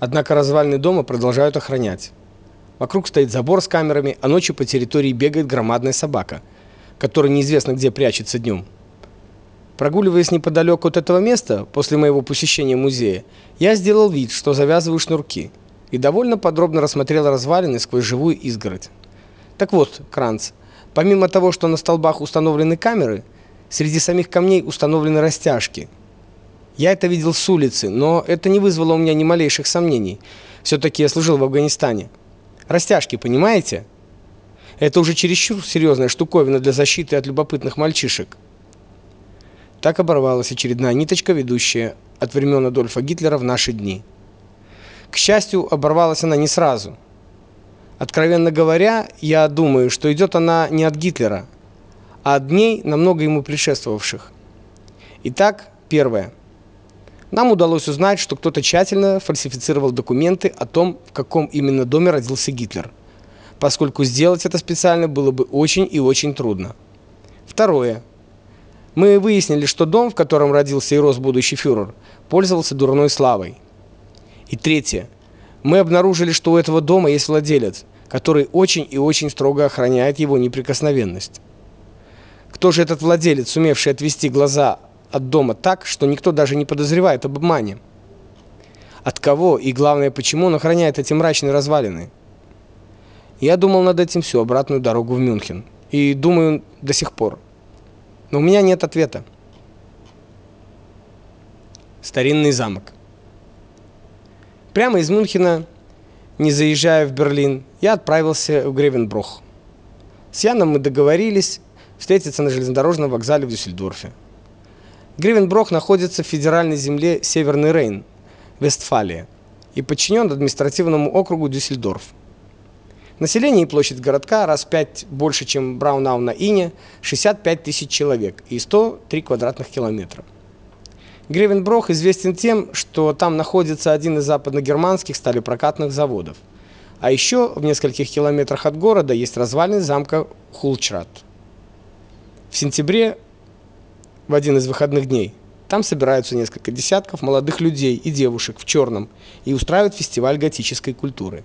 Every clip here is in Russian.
Однако развалины дома продолжают охранять. Вокруг стоит забор с камерами, а ночью по территории бегает громадная собака, которая неизвестно где прячется днем. Прогуливаясь неподалеку от этого места, после моего посещения музея, я сделал вид, что завязываю шнурки, и довольно подробно рассмотрел развалины сквозь живую изгородь. Так вот, Кранц, помимо того, что на столбах установлены камеры, среди самих камней установлены растяжки. Я это видел с улицы, но это не вызвало у меня ни малейших сомнений. все таки я служил в Афганистане. Растяжки, понимаете? Это уже чересчур серьезная штуковина для защиты от любопытных мальчишек. Так оборвалась очередная ниточка, ведущая от времен Адольфа Гитлера в наши дни. К счастью, оборвалась она не сразу. Откровенно говоря, я думаю, что идет она не от Гитлера, а от дней, намного ему предшествовавших. Итак, первое. Нам удалось узнать, что кто-то тщательно фальсифицировал документы о том, в каком именно доме родился Гитлер, поскольку сделать это специально было бы очень и очень трудно. Второе. Мы выяснили, что дом, в котором родился и рос будущий фюрер, пользовался дурной славой. И третье. Мы обнаружили, что у этого дома есть владелец, который очень и очень строго охраняет его неприкосновенность. Кто же этот владелец, сумевший отвести глаза от дома так, что никто даже не подозревает об обмане. От кого и главное, почему он охраняет эти мрачные развалины? Я думал над этим всю обратную дорогу в Мюнхен и думаю до сих пор. Но у меня нет ответа. Старинный замок. Прямо из Мюнхена, не заезжая в Берлин, я отправился в Гревенброх. С Яном мы договорились встретиться на железнодорожном вокзале в Дюссельдорфе. Гривенброх находится в федеральной земле Северный Рейн, Вестфалия, и подчинен административному округу Дюссельдорф. Население и площадь городка раз в 5 больше, чем Браунау на Ине, 65 тысяч человек и 103 квадратных километра. Гревенброх известен тем, что там находится один из западногерманских сталепрокатных заводов. А еще в нескольких километрах от города есть развалины замка Хулчрат. В сентябре в один из выходных дней. Там собираются несколько десятков молодых людей и девушек в черном и устраивают фестиваль готической культуры.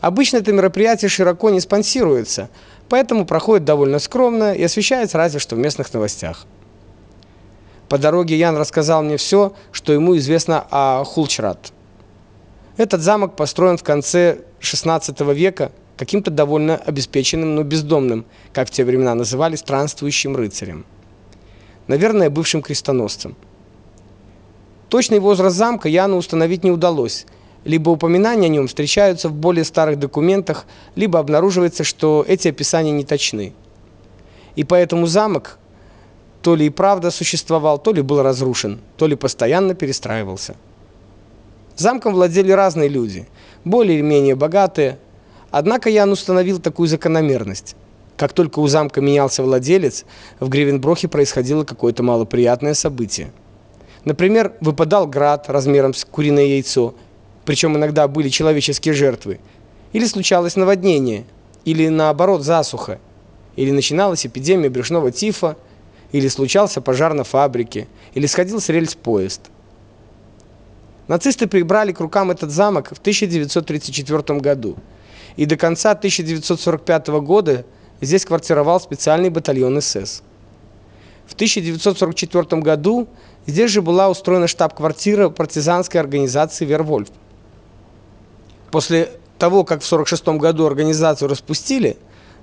Обычно это мероприятие широко не спонсируется, поэтому проходит довольно скромно и освещается разве что в местных новостях. По дороге Ян рассказал мне все, что ему известно о Хулчрат. Этот замок построен в конце XVI века каким-то довольно обеспеченным, но бездомным, как в те времена называли, странствующим рыцарем наверное, бывшим крестоносцем. Точный возраст замка Яну установить не удалось. Либо упоминания о нем встречаются в более старых документах, либо обнаруживается, что эти описания не точны. И поэтому замок то ли и правда существовал, то ли был разрушен, то ли постоянно перестраивался. Замком владели разные люди, более или менее богатые. Однако Ян установил такую закономерность. Как только у замка менялся владелец, в Гривенброхе происходило какое-то малоприятное событие. Например, выпадал град размером с куриное яйцо, причем иногда были человеческие жертвы. Или случалось наводнение, или наоборот засуха, или начиналась эпидемия брюшного тифа, или случался пожар на фабрике, или сходил с рельс поезд. Нацисты прибрали к рукам этот замок в 1934 году. И до конца 1945 года Здесь квартировал специальный батальон СС. В 1944 году здесь же была устроена штаб-квартира партизанской организации Вервольф. После того, как в 46 году организацию распустили,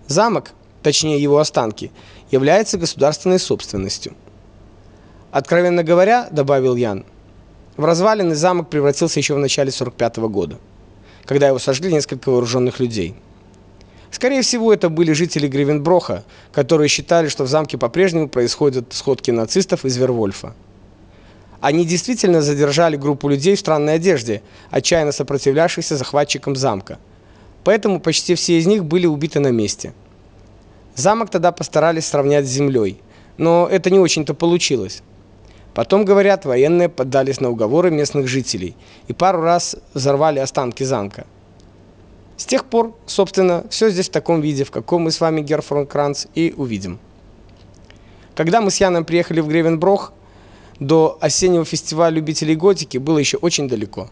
замок, точнее его останки, является государственной собственностью. Откровенно говоря, добавил Ян, в развалины замок превратился еще в начале 45 года, когда его сожгли несколько вооруженных людей. Скорее всего, это были жители Гривенброха, которые считали, что в замке по-прежнему происходят сходки нацистов из Вервольфа. Они действительно задержали группу людей в странной одежде, отчаянно сопротивлявшихся захватчикам замка. Поэтому почти все из них были убиты на месте. Замок тогда постарались сравнять с землей, но это не очень-то получилось. Потом, говорят, военные поддались на уговоры местных жителей и пару раз взорвали останки замка. С тех пор, собственно, все здесь в таком виде, в каком мы с вами, Герр фон Кранц, и увидим. Когда мы с Яном приехали в Гревенброх, до осеннего фестиваля любителей готики было еще очень далеко.